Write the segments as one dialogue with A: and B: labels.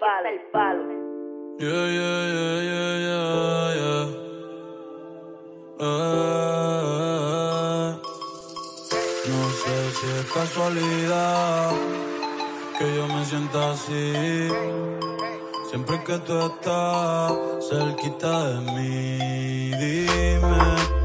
A: el.
B: Yeah, yeah, yeah, yeah, yeah, yeah. Eh, no sé si es casualidad que yo me sienta así. Siempre que tú estás cerquita de mí, dime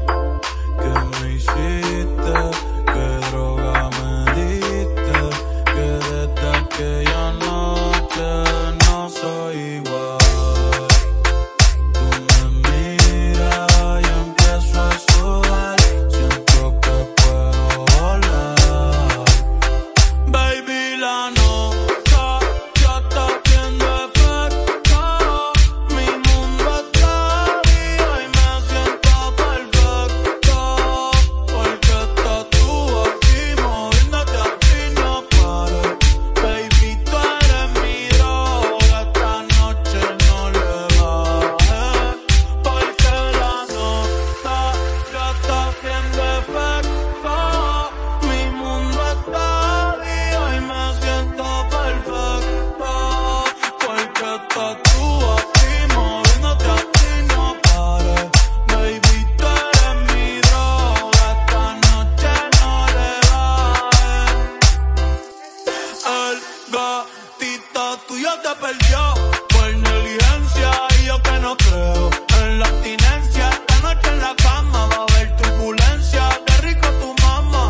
B: te perdió por negligencia y yo que no creo en la abstinencia. Esta noche en la cama va a haber turbulencia. Qué rico tu mamá,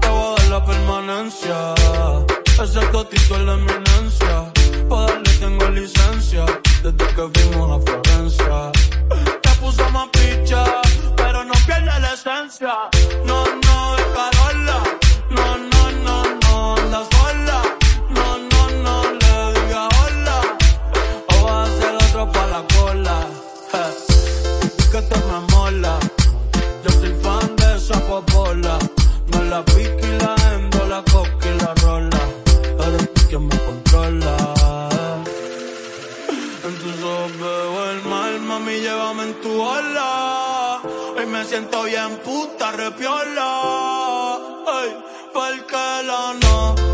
B: te voy a dar la permanencia. Ese gatito es la eminencia. Pa' darle tengo licencia desde que fuimos a Florencia. Te puso más picha, pero no pierde la esencia. No, no, es Carola. Popola. No la pique y la endo, la coca y la rola. Eres tú quien me controla. En tus ojos veo el mal, mami, llévame en tu ola. Hoy me siento bien puta, repiola. Ay, porque la noche